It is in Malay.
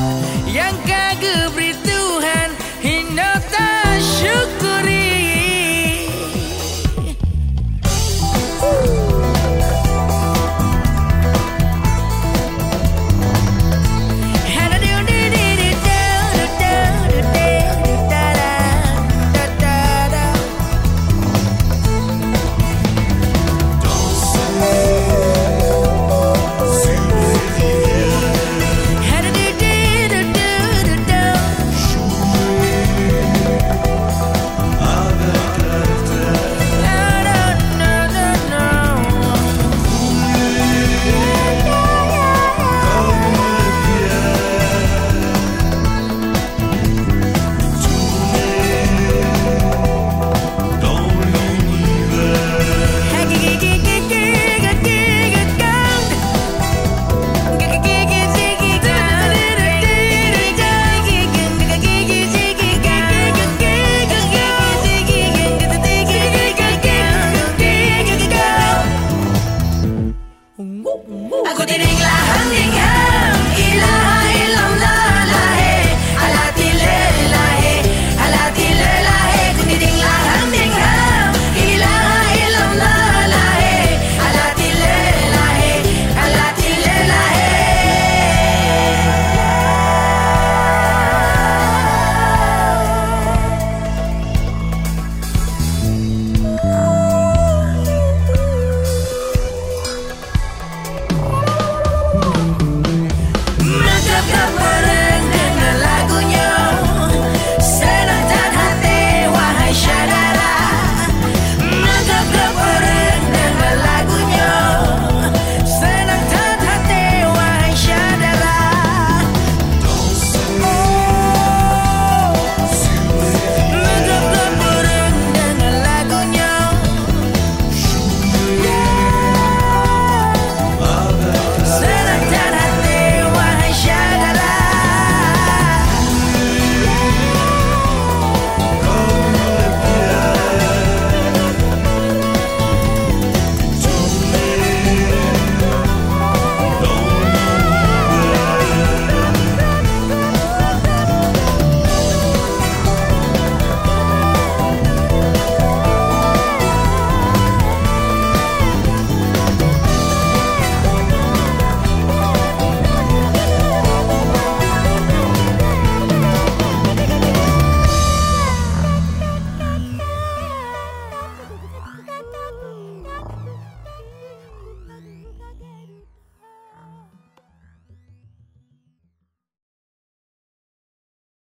Aku tidinglah hanya